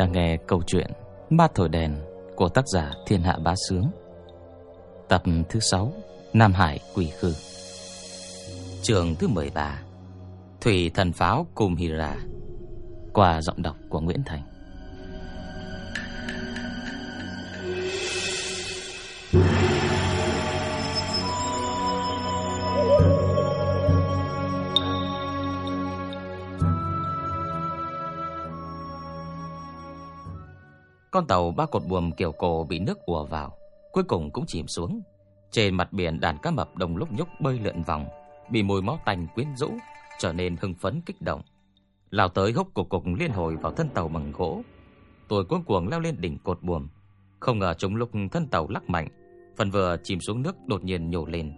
Đang nghe câu chuyện Ma Thổi Đèn của tác giả Thiên Hạ Bá Sướng. Tập thứ 6 Nam Hải Quỷ Khư. Trường thứ 13 Thủy Thần Pháo Cùng Hira Qua giọng đọc của Nguyễn Thành. Con tàu ba cột buồm kiểu cổ bị nước ùa vào, cuối cùng cũng chìm xuống. Trên mặt biển đàn cá mập đồng lúc nhúc bơi lượn vòng, bị mùi máu tanh quyến rũ, trở nên hưng phấn kích động. Lao tới hốc cục cục liên hồi vào thân tàu bằng gỗ. Tôi cuống cuồng leo lên đỉnh cột buồm, không ngờ chúng lúc thân tàu lắc mạnh, phần vừa chìm xuống nước đột nhiên nhổ lên.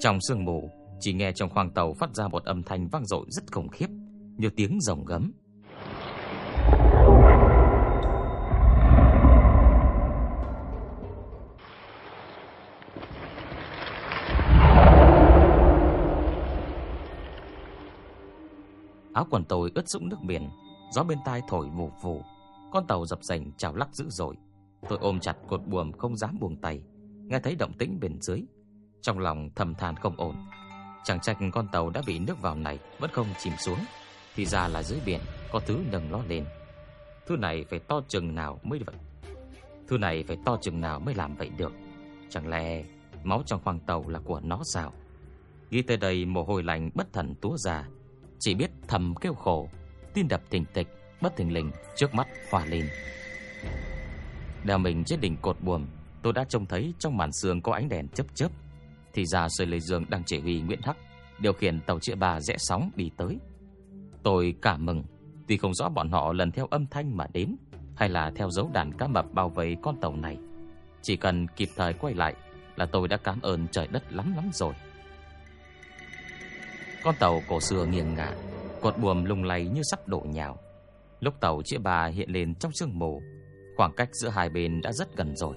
Trong sương mù, chỉ nghe trong khoang tàu phát ra một âm thanh vang dội rất khủng khiếp, như tiếng rồng gấm. Áo quần tôi ướt sũng nước biển, gió bên tai thổi vù vù, con tàu dập dành chào lắc dữ dội. Tôi ôm chặt cột buồm không dám buông tay, nghe thấy động tĩnh bên dưới, trong lòng thầm than không ổn. Chẳng trách con tàu đã bị nước vào này vẫn không chìm xuống, thì ra là dưới biển có thứ nâng nó lên. Thứ này phải to chừng nào mới vậy? Thứ này phải to chừng nào mới làm vậy được? Chẳng lẽ máu trong khoang tàu là của nó sao? Ghi tới đây mồ hôi lạnh bất thần túa ra, chỉ biết thầm kêu khổ, tim đập thình thịch, bất thình lình trước mắt hòa lên. Đeo mình trên đỉnh cột buồm, tôi đã trông thấy trong màn sương có ánh đèn chớp chớp. Thì ra Sơi Lê Dương đang chỉ huy Nguyễn Hắc điều khiển tàu chữa bà rẽ sóng đi tới. Tôi cảm mừng, tuy không rõ bọn họ lần theo âm thanh mà đến hay là theo dấu đàn cá mập bao vây con tàu này. Chỉ cần kịp thời quay lại là tôi đã cảm ơn trời đất lắm lắm rồi. Con tàu cổ xưa nghiêng ngả, cột buồm lung lay như sắp đổ nhào. Lúc tàu chĩa bà hiện lên trong sương mù, khoảng cách giữa hai bên đã rất gần rồi.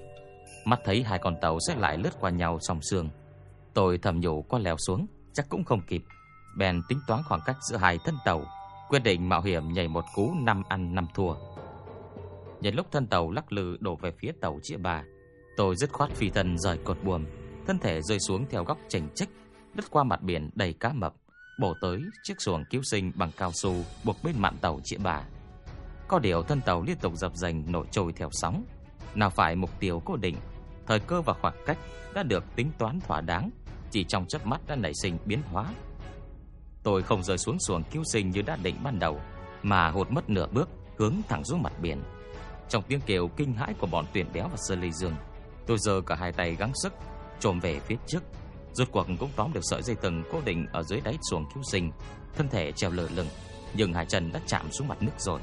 Mắt thấy hai con tàu sẽ lại lướt qua nhau song sương. Tôi thầm nhủ con leo xuống, chắc cũng không kịp. Bèn tính toán khoảng cách giữa hai thân tàu, quyết định mạo hiểm nhảy một cú năm ăn năm thua. Nhân lúc thân tàu lắc lư đổ về phía tàu chĩa bà, tôi dứt khoát phi thân rời cột buồm, thân thể rơi xuống theo góc chành chích, lướt qua mặt biển đầy cá mập bổ tới chiếc xuồng cứu sinh bằng cao su buộc bên mạn tàu chĩa bà. Có điều thân tàu liên tục dập dành nổi trôi theo sóng, nào phải mục tiêu cố định, thời cơ và khoảng cách đã được tính toán thỏa đáng, chỉ trong chớp mắt đã nảy sinh biến hóa. Tôi không rơi xuống xuồng cứu sinh như đã định ban đầu, mà hụt mất nửa bước, hướng thẳng xuống mặt biển. Trong tiếng kêu kinh hãi của bọn tuyển béo và sơ lây dương, tôi giơ cả hai tay gắng sức trồm về phía trước Rốt cuộc cũng tóm được sợi dây thừng cố định ở dưới đáy xuồng cứu sinh, thân thể treo lờ lửng, nhưng hai chân đã chạm xuống mặt nước rồi.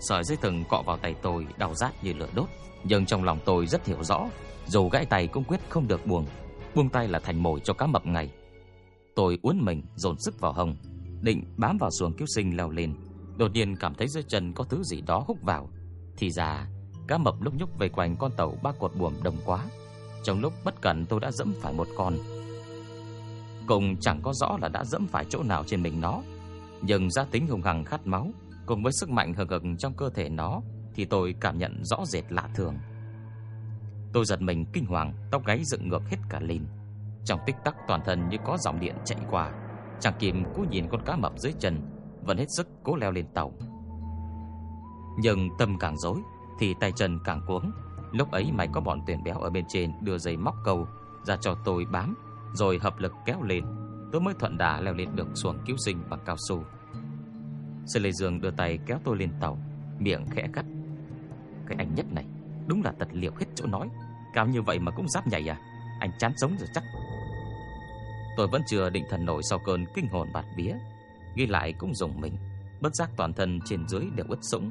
Sợi dây thừng cọ vào tay tôi đau rát như lửa đốt, nhưng trong lòng tôi rất hiểu rõ, dù gãy tay cũng quyết không được buông, buông tay là thành mồi cho cá mập ngày. Tôi uốn mình dồn sức vào hông, định bám vào xuồng cứu sinh leo lên, đột nhiên cảm thấy dưới chân có thứ gì đó húc vào, thì ra cá mập lúc nhúc về quanh con tàu ba cột buồm đông quá trong lúc bất cẩn tôi đã dẫm phải một con. Cùng chẳng có rõ là đã dẫm phải chỗ nào trên mình nó. Nhưng gia tính hùng hằng khát máu, Cùng với sức mạnh hừng hực trong cơ thể nó, Thì tôi cảm nhận rõ rệt lạ thường. Tôi giật mình kinh hoàng, Tóc gáy dựng ngược hết cả lên. Trong tích tắc toàn thân như có dòng điện chạy qua, Chàng kìm cú nhìn con cá mập dưới chân, Vẫn hết sức cố leo lên tàu. Nhưng tâm càng rối, Thì tay chân càng cuống. Lúc ấy mày có bọn tuyển béo ở bên trên đưa dây móc câu ra cho tôi bám, rồi hợp lực kéo lên. Tôi mới thuận đà leo lên được xuồng cứu sinh bằng cao su. Sư Lê Dương đưa tay kéo tôi lên tàu, miệng khẽ cắt. Cái anh nhất này, đúng là tật liệu hết chỗ nói. Cao như vậy mà cũng dám nhảy à? Anh chán sống rồi chắc. Tôi vẫn chưa định thần nổi sau cơn kinh hồn bạt bía. Ghi lại cũng dùng mình, bất giác toàn thân trên dưới đều ướt sũng.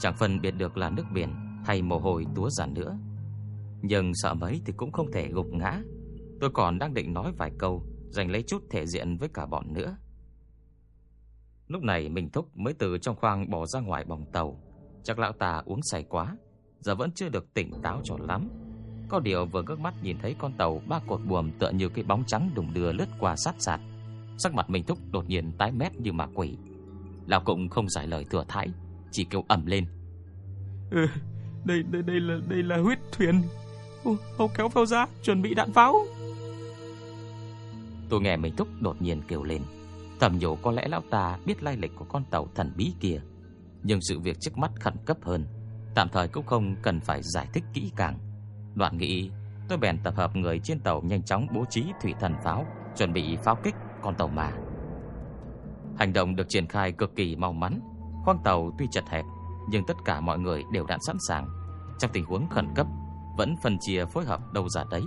Chẳng phân biệt được là nước biển hay mồ hôi túa ra nữa. Nhưng sợ mấy thì cũng không thể gục ngã. Tôi còn đang định nói vài câu, giành lấy chút thể diện với cả bọn nữa. Lúc này mình thúc mới từ trong khoang bỏ ra ngoài bòng tàu. Chắc lão ta uống say quá, giờ vẫn chưa được tỉnh táo cho lắm. Có điều vừa ngước mắt nhìn thấy con tàu ba cột buồm tựa như cái bóng trắng đùng đưa lướt qua sát sạt. Sắc mặt mình thúc đột nhiên tái mét như ma quỷ. Lão cũng không giải lời thừa thãi, chỉ kêu ẩm lên. Ừ, đây đây đây là đây là huyết thuyền. Ô, kéo phao ra, chuẩn bị đạn pháo. Tôi nghe mình thúc đột nhiên kêu lên. Thầm nhủ có lẽ lão ta biết lai lịch của con tàu thần bí kia, nhưng sự việc trước mắt khẩn cấp hơn, tạm thời cũng không cần phải giải thích kỹ càng. Đoạn nghĩ, tôi bèn tập hợp người trên tàu nhanh chóng bố trí thủy thần pháo, chuẩn bị pháo kích con tàu mà. Hành động được triển khai cực kỳ mau mắn, khoang tàu tuy chật hẹp, nhưng tất cả mọi người đều đã sẵn sàng. Trong tình huống khẩn cấp, vẫn phân chia phối hợp đâu ra đấy.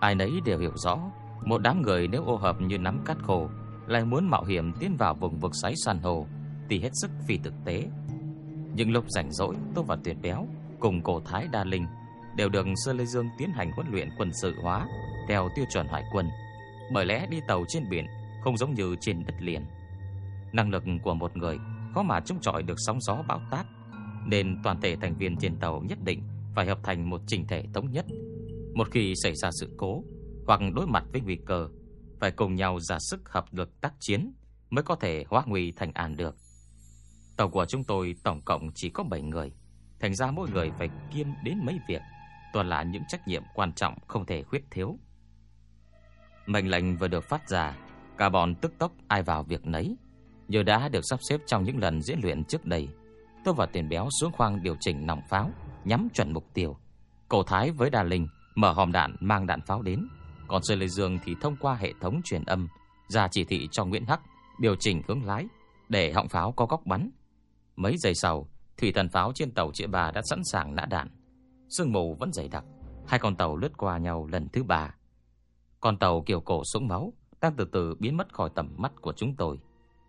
Ai nấy đều hiểu rõ, một đám người nếu ô hợp như nắm cát khổ, lại muốn mạo hiểm tiến vào vùng vực xoáy san hô thì hết sức phi thực tế. Nhưng lúc rảnh rỗi, tôi và Tuyệt Béo cùng cổ Thái Đa Linh đều được Sơ Lê Dương tiến hành huấn luyện quân sự hóa theo tiêu chuẩn hải quân. Bởi lẽ đi tàu trên biển không giống như trên đất liền. Năng lực của một người khó mà chống chọi được sóng gió bão táp, nên toàn thể thành viên trên tàu nhất định phải hợp thành một chỉnh thể thống nhất. Một khi xảy ra sự cố hoặc đối mặt với nguy cơ, phải cùng nhau ra sức hợp lực tác chiến mới có thể hóa nguy thành an được. Tàu của chúng tôi tổng cộng chỉ có 7 người, thành ra mỗi người phải kiêm đến mấy việc, toàn là những trách nhiệm quan trọng không thể khuyết thiếu. Mệnh lệnh vừa được phát ra, cả bọn tức tốc ai vào việc nấy, như đã được sắp xếp trong những lần diễn luyện trước đây. Tôi và Tiền Béo xuống khoang điều chỉnh nòng pháo, nhắm chuẩn mục tiêu. Cổ Thái với Đà Linh mở hòm đạn mang đạn pháo đến, còn Sơ Lê Dương thì thông qua hệ thống truyền âm ra chỉ thị cho Nguyễn Hắc điều chỉnh hướng lái để họng pháo có góc bắn. Mấy giây sau, thủy thần pháo trên tàu Triệu Bà đã sẵn sàng nã đạn. Sương mù vẫn dày đặc, hai con tàu lướt qua nhau lần thứ ba. Con tàu kiểu cổ súng máu đang từ từ biến mất khỏi tầm mắt của chúng tôi.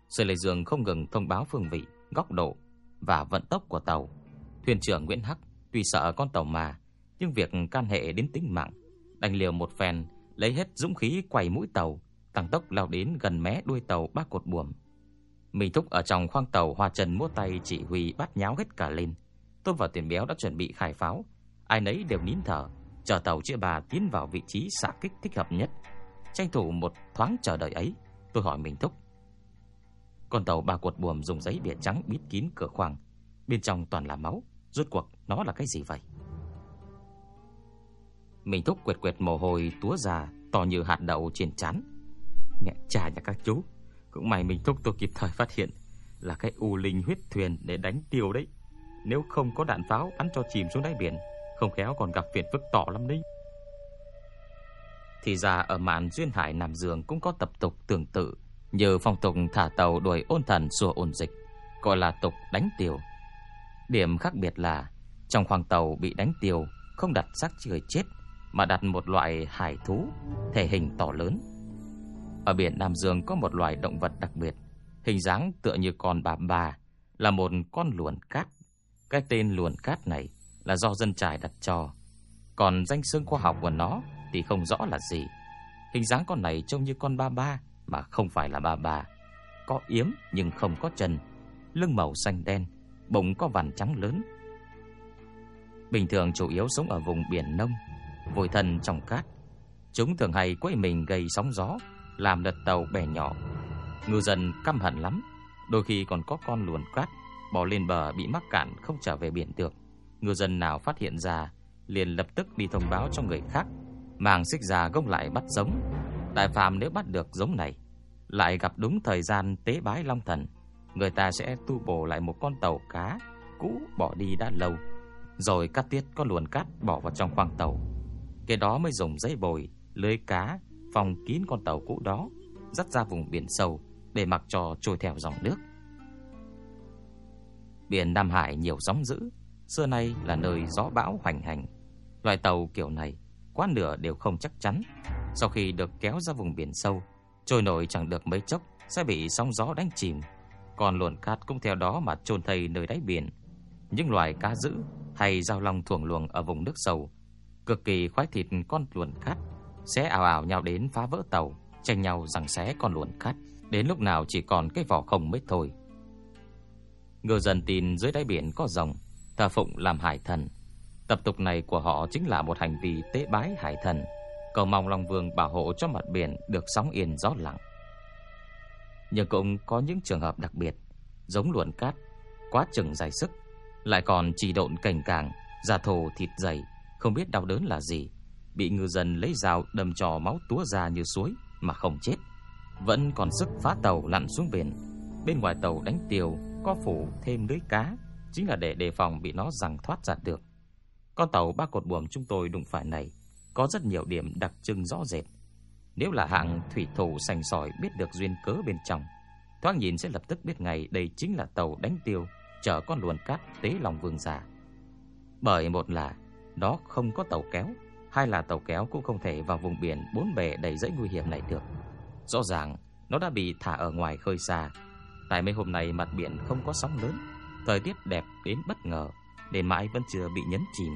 Sơ Lê Dương không ngừng thông báo phương vị, góc độ và vận tốc của tàu. Thuyền trưởng Nguyễn Hắc tuy sợ con tàu mà, nhưng việc can hệ đến tính mạng, đành liều một phen lấy hết dũng khí quay mũi tàu, tăng tốc lao đến gần mé đuôi tàu ba cột buồm. Mình thúc ở trong khoang tàu hoa trần múa tay chỉ huy bắt nháo hết cả lên. Tôi và Tiền Béo đã chuẩn bị khai pháo, ai nấy đều nín thở, chờ tàu chữa bà tiến vào vị trí xạ kích thích hợp nhất. Tranh thủ một thoáng chờ đợi ấy, tôi hỏi mình thúc. Con tàu ba cột buồm dùng giấy bìa trắng bít kín cửa khoang, bên trong toàn là máu, rốt cuộc nó là cái gì vậy? Mình thúc quệt quệt mồ hôi túa ra To như hạt đậu trên chán Mẹ cha nhà các chú Cũng may mình thúc tôi kịp thời phát hiện Là cái u linh huyết thuyền để đánh tiêu đấy. Nếu không có đạn pháo Bắn cho chìm xuống đáy biển. Không khéo còn gặp phiền phức tỏ lắm đấy. Thì ra ở mạn duyên hải Nam Dương Cũng có tập tục tương tự. Như phong tục thả tàu đuổi ôn thần xua ôn dịch Gọi là tục đánh tiêu Điểm khác biệt là Trong khoang tàu bị đánh tiêu Không đặt xác người chết mà đặt một loại hải thú thể hình to lớn. Ở biển Nam Dương có một loài động vật đặc biệt, hình dáng tựa như con bà bà, là một con luồn cát. Cái tên luồn cát này là do dân trải đặt cho, còn danh xưng khoa học của nó thì không rõ là gì. Hình dáng con này trông như con ba ba mà không phải là ba bà, Có yếm nhưng không có chân, lưng màu xanh đen, bụng có vằn trắng lớn. Bình thường chủ yếu sống ở vùng biển nông vùi thân trong cát. Chúng thường hay quấy mình gây sóng gió, làm lật tàu bè nhỏ. Ngư dân căm hận lắm, đôi khi còn có con luồn cát bỏ lên bờ bị mắc cạn không trở về biển được. Ngư dân nào phát hiện ra liền lập tức đi thông báo cho người khác, màng xích già gông lại bắt giống. Đại phàm nếu bắt được giống này, lại gặp đúng thời gian tế bái long thần, người ta sẽ tu bổ lại một con tàu cá cũ bỏ đi đã lâu, rồi cắt tiết con luồn cát bỏ vào trong khoang tàu. cái đó mới dùng dây bồi, lưới cá phòng kín con tàu cũ đó, dắt ra vùng biển sâu để mặc cho trôi theo dòng nước. Biển Nam Hải nhiều sóng dữ, xưa nay là nơi gió bão hoành hành. Loại tàu kiểu này quá nửa đều không chắc chắn. Sau khi được kéo ra vùng biển sâu, trôi nổi chẳng được mấy chốc sẽ bị sóng gió đánh chìm. Còn luồn cát cũng theo đó mà chôn thây nơi đáy biển. Những loài cá dữ hay giao long thuồng luồng ở vùng nước sâu cực kỳ khoái thịt con luồn cát, sẽ ảo ảo nhau đến phá vỡ tàu, tranh nhau giằng xé con luồn cát, đến lúc nào chỉ còn cái vỏ không mới thôi. Ngư dân tin dưới đáy biển có rồng, thờ phụng làm hải thần. Tập tục này của họ chính là một hành vi tế bái hải thần, cầu mong Long Vương bảo hộ cho mặt biển được sóng yên gió lặng. Nhưng cũng có những trường hợp đặc biệt, giống luồn cát, quá chừng dài sức, lại còn chỉ độn cảnh càng, da thô thịt dày, không biết đau đớn là gì, bị ngư dân lấy dao đâm trò máu túa ra như suối mà không chết, vẫn còn sức phá tàu lặn xuống biển. Bên ngoài tàu đánh tiều, có phủ thêm lưới cá, chính là để đề phòng bị nó giằng thoát ra được. Con tàu ba cột buồm chúng tôi đụng phải này có rất nhiều điểm đặc trưng rõ rệt. Nếu là hạng thủy thủ sành sỏi biết được duyên cớ bên trong, thoáng nhìn sẽ lập tức biết ngay đây chính là tàu đánh tiêu chở con luồn cát tế lòng vương giả. Bởi một là đó không có tàu kéo, hai là tàu kéo cũng không thể vào vùng biển bốn bề đầy rẫy nguy hiểm này được. Rõ ràng nó đã bị thả ở ngoài khơi xa. Tại mấy hôm nay mặt biển không có sóng lớn, thời tiết đẹp đến bất ngờ, nên mãi vẫn chưa bị nhấn chìm.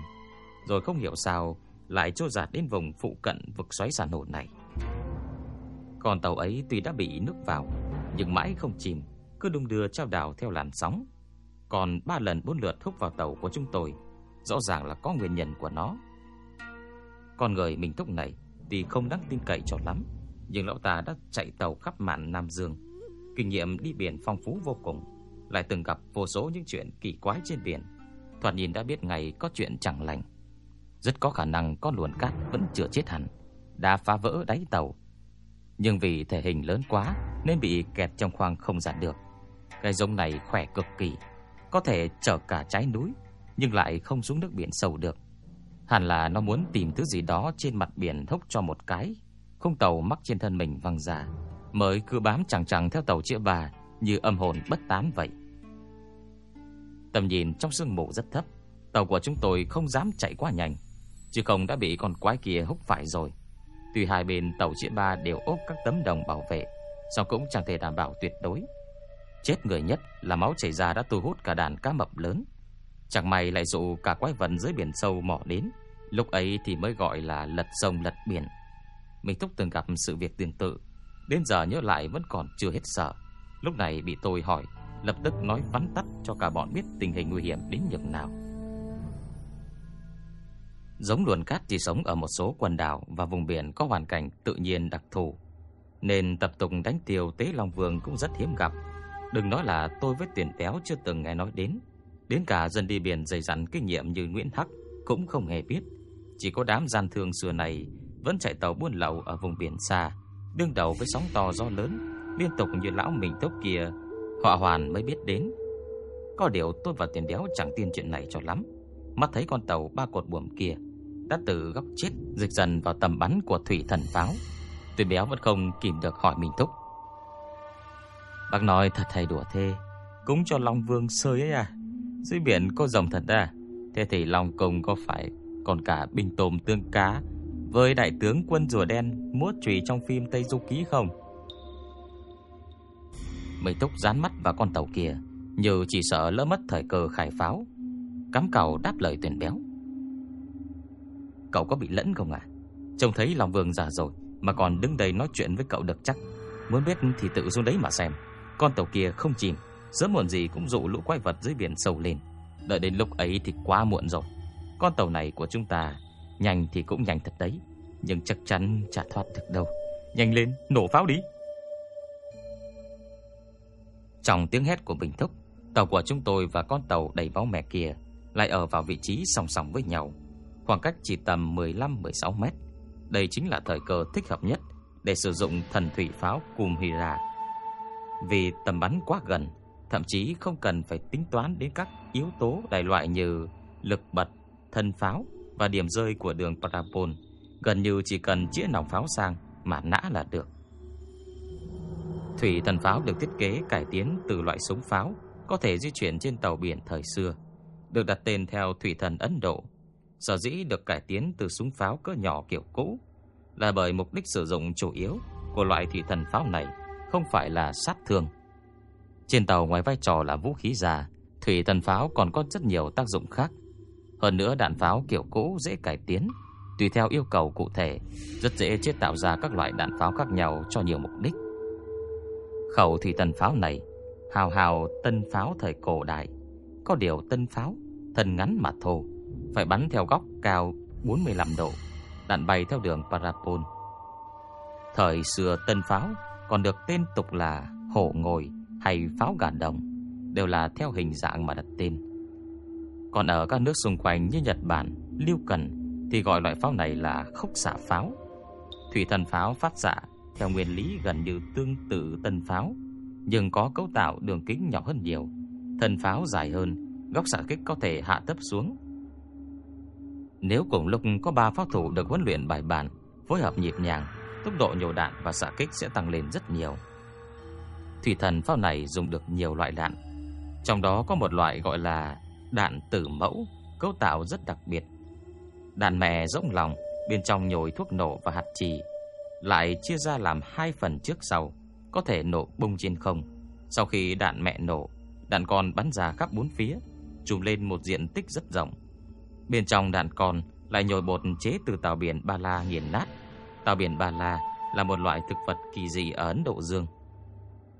Rồi không hiểu sao lại trôi giạt đến vùng phụ cận vực xoáy sàn nổ này. Còn tàu ấy tuy đã bị nước vào, nhưng mãi không chìm, cứ đung đưa trao đảo theo làn sóng. Còn ba lần bốn lượt hút vào tàu của chúng tôi, rõ ràng là có nguyên nhân của nó. Con người mình thúc này thì không đáng tin cậy cho lắm, nhưng lão ta đã chạy tàu khắp mạn Nam Dương, kinh nghiệm đi biển phong phú vô cùng, lại từng gặp vô số những chuyện kỳ quái trên biển, thoạt nhìn đã biết ngày có chuyện chẳng lành. Rất có khả năng con luồn cát vẫn chưa chết hẳn, đã phá vỡ đáy tàu. Nhưng vì thể hình lớn quá nên bị kẹt trong khoang không giãn được. Cái giống này khỏe cực kỳ, có thể chở cả trái núi nhưng lại không xuống nước biển sâu được. Hẳn là nó muốn tìm thứ gì đó trên mặt biển thốc cho một cái, không tàu mắc trên thân mình văng ra, mới cứ bám chẳng chẳng theo tàu chữa bà như âm hồn bất tán vậy. Tầm nhìn trong sương mù rất thấp, tàu của chúng tôi không dám chạy quá nhanh, chứ không đã bị con quái kia húc phải rồi. Tuy hai bên tàu chiến ba đều ốp các tấm đồng bảo vệ, song cũng chẳng thể đảm bảo tuyệt đối. Chết người nhất là máu chảy ra đã thu hút cả đàn cá mập lớn. Chẳng may lại dụ cả quái vật dưới biển sâu mò đến, lúc ấy thì mới gọi là lật sông lật biển. Mình thúc từng gặp sự việc tương tự, đến giờ nhớ lại vẫn còn chưa hết sợ. Lúc này bị tôi hỏi, lập tức nói vắn tắt cho cả bọn biết tình hình nguy hiểm đến nhường nào. Giống luồn cát chỉ sống ở một số quần đảo và vùng biển có hoàn cảnh tự nhiên đặc thù, nên tập tục đánh tiêu tế Long Vương cũng rất hiếm gặp. Đừng nói là tôi với tiền téo chưa từng nghe nói đến, đến cả dân đi biển dày dặn kinh nghiệm như Nguyễn Hắc cũng không hề biết. Chỉ có đám gian thương xưa này vẫn chạy tàu buôn lậu ở vùng biển xa, đương đầu với sóng to gió lớn, liên tục như lão mình tốc kia, họ hoàn mới biết đến. Có điều tôi và tiền đéo chẳng tin chuyện này cho lắm. Mắt thấy con tàu ba cột buồm kia đã từ góc chết dịch dần vào tầm bắn của thủy thần pháo. Tuyệt béo vẫn không kìm được hỏi mình thúc. Bác nói thật thầy đùa thế, cúng cho Long Vương sơi ấy à? Dưới biển có rồng thật à? Thế thì Long công có phải còn cả binh tôm tương cá với đại tướng quân rùa đen múa chùy trong phim Tây Du Ký không? Mấy túc dán mắt vào con tàu kia, như chỉ sợ lỡ mất thời cơ khai pháo. Cắm cầu đáp lời tuyển béo. Cậu có bị lẫn không à? Trông thấy lòng vương già rồi mà còn đứng đây nói chuyện với cậu được chắc. Muốn biết thì tự xuống đấy mà xem. Con tàu kia không chìm, sớm muộn gì cũng dụ lũ quái vật dưới biển sâu lên. Đợi đến lúc ấy thì quá muộn rồi. Con tàu này của chúng ta nhanh thì cũng nhanh thật đấy, nhưng chắc chắn chả thoát được đâu. Nhanh lên, nổ pháo đi. Trong tiếng hét của Bình Thúc, tàu của chúng tôi và con tàu đầy máu mẹ kia lại ở vào vị trí song song với nhau, khoảng cách chỉ tầm 15-16 mét. Đây chính là thời cơ thích hợp nhất để sử dụng thần thủy pháo Kumhira. Vì tầm bắn quá gần, thậm chí không cần phải tính toán đến các yếu tố đại loại như lực bật, thân pháo và điểm rơi của đường parabol, gần như chỉ cần chĩa nòng pháo sang mà nã là được. Thủy thần pháo được thiết kế cải tiến từ loại súng pháo có thể di chuyển trên tàu biển thời xưa, được đặt tên theo thủy thần Ấn Độ. Sở dĩ được cải tiến từ súng pháo cỡ nhỏ kiểu cũ là bởi mục đích sử dụng chủ yếu của loại thủy thần pháo này không phải là sát thương. Trên tàu ngoài vai trò là vũ khí già, thủy thần pháo còn có rất nhiều tác dụng khác. Hơn nữa đạn pháo kiểu cũ dễ cải tiến, tùy theo yêu cầu cụ thể, rất dễ chế tạo ra các loại đạn pháo khác nhau cho nhiều mục đích. Khẩu thủy thần pháo này hào hào tân pháo thời cổ đại, có điều tân pháo thân ngắn mà thô, phải bắn theo góc cao 45 độ, đạn bay theo đường parabol. Thời xưa tân pháo còn được tên tục là hổ ngồi hay pháo gà đồng. đều là theo hình dạng mà đặt tên. Còn ở các nước xung quanh như Nhật Bản, Liêu Cần thì gọi loại pháo này là khúc xạ pháo. Thủy thần pháo phát xạ theo nguyên lý gần như tương tự tân pháo, nhưng có cấu tạo đường kính nhỏ hơn nhiều. Thân pháo dài hơn, góc xạ kích có thể hạ thấp xuống. Nếu cùng lúc có 3 pháo thủ được huấn luyện bài bản, phối hợp nhịp nhàng, tốc độ nhổ đạn và xạ kích sẽ tăng lên rất nhiều. Thủy thần pháo này dùng được nhiều loại đạn, trong đó có một loại gọi là đạn tử mẫu, cấu tạo rất đặc biệt. Đạn mẹ rỗng lòng, bên trong nhồi thuốc nổ và hạt trì, lại chia ra làm hai phần trước sau, có thể nổ bung trên không. Sau khi đạn mẹ nổ, đạn con bắn ra khắp bốn phía, trùm lên một diện tích rất rộng. Bên trong đạn còn lại nhồi bột chế từ tàu biển Ba La nghiền nát. Tàu biển Ba La là một loại thực vật kỳ dị ở Ấn Độ Dương.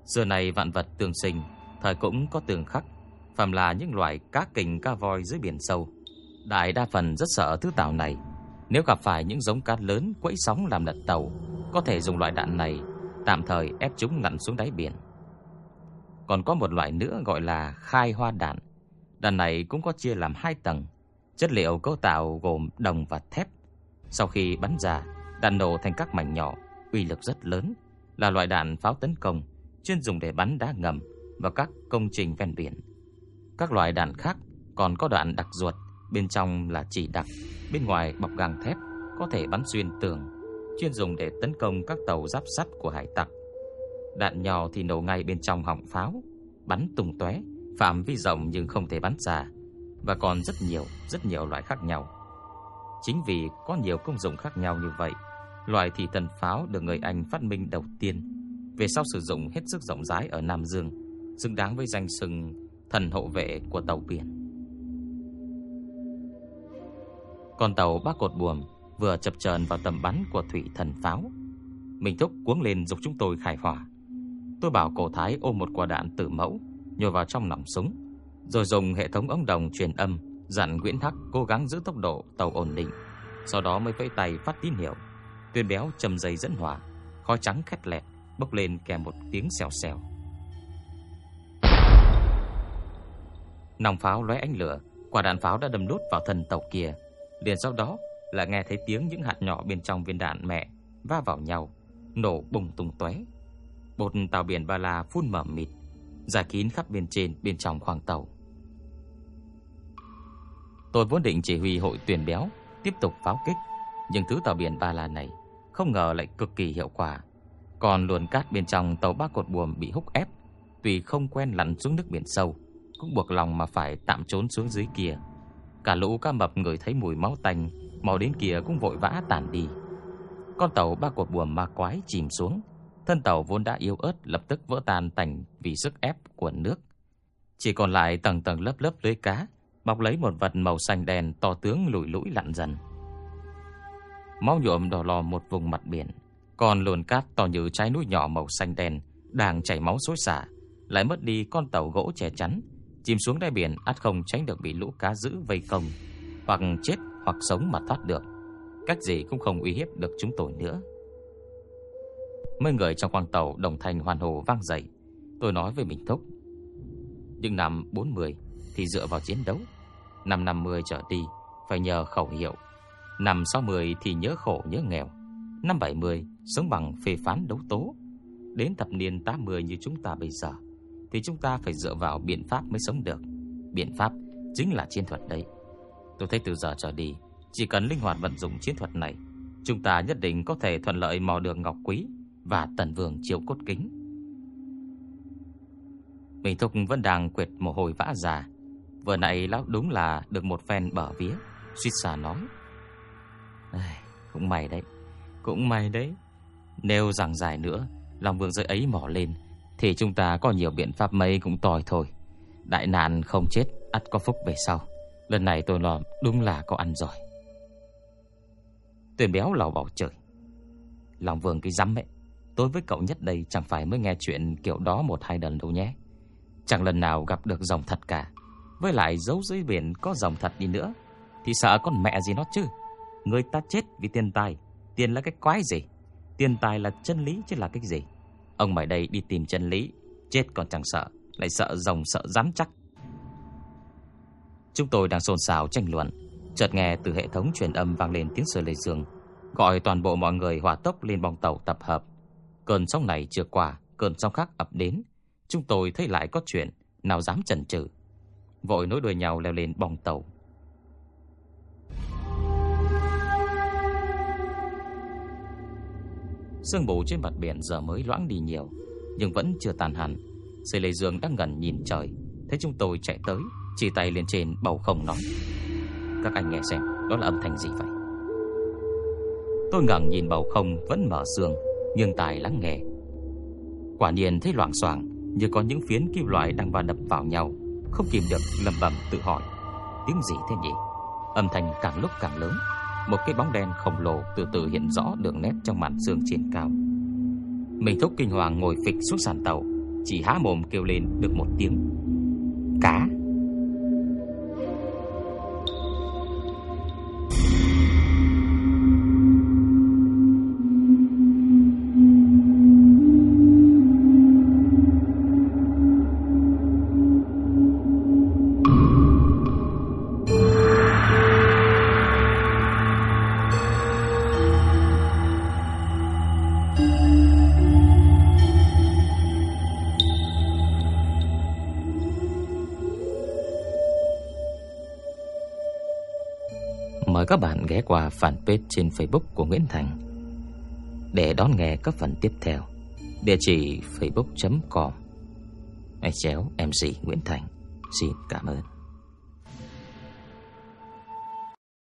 Xưa này vạn vật tương sinh, thời cũng có tường khắc, phàm là những loại cá kình cá voi dưới biển sâu. Đại đa phần rất sợ thứ tàu này. Nếu gặp phải những giống cá lớn quẫy sóng làm lật tàu, có thể dùng loại đạn này tạm thời ép chúng lặn xuống đáy biển. Còn có một loại nữa gọi là khai hoa đạn. Đạn này cũng có chia làm hai tầng. Chất liệu cấu tạo gồm đồng và thép. Sau khi bắn ra, đạn nổ thành các mảnh nhỏ, uy lực rất lớn, là loại đạn pháo tấn công, chuyên dùng để bắn đá ngầm và các công trình ven biển. Các loại đạn khác còn có đoạn đặc ruột, bên trong là chỉ đặc, bên ngoài bọc gang thép, có thể bắn xuyên tường, chuyên dùng để tấn công các tàu giáp sắt của hải tặc. Đạn nhỏ thì nổ ngay bên trong họng pháo, bắn tung tóe, phạm vi rộng nhưng không thể bắn xa, và còn rất nhiều, rất nhiều loại khác nhau. Chính vì có nhiều công dụng khác nhau như vậy, loại thị thần pháo được người Anh phát minh đầu tiên, về sau sử dụng hết sức rộng rãi ở Nam Dương, xứng đáng với danh xưng thần hộ vệ của tàu biển. Con tàu ba cột buồm vừa chập chờn vào tầm bắn của thủy thần pháo. Minh Thúc cuống lên dục chúng tôi khai hỏa. Tôi bảo cổ thái ôm một quả đạn tử mẫu, nhồi vào trong nòng súng, rồi dùng hệ thống ống đồng truyền âm, dặn Nguyễn Hắc cố gắng giữ tốc độ tàu ổn định, sau đó mới vẫy tay phát tín hiệu. Tuyên béo trầm dây dẫn hỏa, khói trắng khét lẹt bốc lên kèm một tiếng xèo xèo. Nòng pháo lóe ánh lửa, quả đạn pháo đã đâm đốt vào thân tàu kia. Liền sau đó là nghe thấy tiếng những hạt nhỏ bên trong viên đạn mẹ va vào nhau, nổ bùng tung tóe. Bột tàu biển Ba La phun mờ mịt, giải kín khắp bên trên bên trong khoang tàu. Tôi vốn định chỉ huy hội tuyển béo tiếp tục pháo kích, nhưng thứ tàu biển Ba lan này không ngờ lại cực kỳ hiệu quả. Còn luồn cát bên trong tàu ba cột buồm bị húc ép, tuy không quen lặn xuống nước biển sâu, cũng buộc lòng mà phải tạm trốn xuống dưới kia. Cả lũ cá mập người thấy mùi máu tanh, màu đến kia cũng vội vã tản đi. Con tàu ba cột buồm ma quái chìm xuống, thân tàu vốn đã yếu ớt lập tức vỡ tan tành vì sức ép của nước. Chỉ còn lại tầng tầng lớp lớp lưới cá, bọc lấy một vật màu xanh đen to tướng lủi lũi lặn dần. Máu nhuộm đỏ lò một vùng mặt biển, còn luồn cát to như trái núi nhỏ màu xanh đen đang chảy máu xối xả, lại mất đi con tàu gỗ che chắn, chìm xuống đáy biển ắt không tránh được bị lũ cá dữ vây công, hoặc chết hoặc sống mà thoát được. Cách gì cũng không uy hiếp được chúng tôi nữa. Mấy người trong khoang tàu đồng thanh hoàn hồ vang dậy. Tôi nói với mình thúc. Nhưng năm 40 thì dựa vào chiến đấu. Năm 50 trở đi phải nhờ khẩu hiệu. Năm 60 thì nhớ khổ nhớ nghèo. Năm 70 sống bằng phê phán đấu tố. Đến thập niên 80 như chúng ta bây giờ thì chúng ta phải dựa vào biện pháp mới sống được. Biện pháp chính là chiến thuật đấy. Tôi thấy từ giờ trở đi, chỉ cần linh hoạt vận dụng chiến thuật này, chúng ta nhất định có thể thuận lợi mò được ngọc quý và tần vương chiếu cốt kính. Mình Thục vẫn đang quệt mồ hôi vã già. Vừa nãy lão đúng là được một phen bở vía, suýt xả nói. Cũng may đấy, cũng may đấy. Nếu rằng dài nữa, lòng vương giới ấy mỏ lên, thì chúng ta có nhiều biện pháp mấy cũng tồi thôi. Đại nạn không chết, ắt có phúc về sau. Lần này tôi lo đúng là có ăn rồi. Tuyền béo lào bảo trời. Lòng vương cái rắm ấy. Tôi với cậu nhất đây chẳng phải mới nghe chuyện kiểu đó một hai lần đâu nhé. Chẳng lần nào gặp được dòng thật cả. Với lại giấu dưới biển có dòng thật đi nữa. Thì sợ con mẹ gì nó chứ. Người ta chết vì tiền tài. Tiền là cái quái gì? Tiền tài là chân lý chứ là cái gì? Ông mày đây đi tìm chân lý. Chết còn chẳng sợ. lại sợ rồng sợ rắn chắc. Chúng tôi đang xôn xao tranh luận, chợt nghe từ hệ thống truyền âm vang lên tiếng sửa lê dương, gọi toàn bộ mọi người hỏa tốc lên bong tàu tập hợp. Cơn sóng này chưa qua, cơn sóng khác ập đến, chúng tôi thấy lại có chuyện, nào dám chần chừ, vội nối đuôi nhau leo lên bong tàu. Sương mù trên mặt biển giờ mới loãng đi nhiều, nhưng vẫn chưa tàn hẳn. Sư Lê Dương đang ngẩn nhìn trời, thấy chúng tôi chạy tới, chỉ tay lên trên bầu không nói: "Các anh nghe xem, đó là âm thanh gì vậy?" Tôi ngẩng nhìn bầu không vẫn mở sương, nhưng tài lắng nghe. Quả nhiên thấy loạng xoạng, như có những phiến kim loại đang va đập vào nhau, không kìm được lẩm bẩm tự hỏi: "Tiếng gì thế nhỉ?" Âm thanh càng lúc càng lớn, một cái bóng đen khổng lồ từ từ hiện rõ đường nét trong màn sương trên cao. Mình thúc kinh hoàng ngồi phịch xuống sàn tàu, chỉ há mồm kêu lên được một tiếng. Cá! Các bạn ghé qua fanpage trên Facebook của Nguyễn Thành để đón nghe các phần tiếp theo. Địa chỉ facebook.com chéo MC Nguyễn Thành. Xin cảm ơn.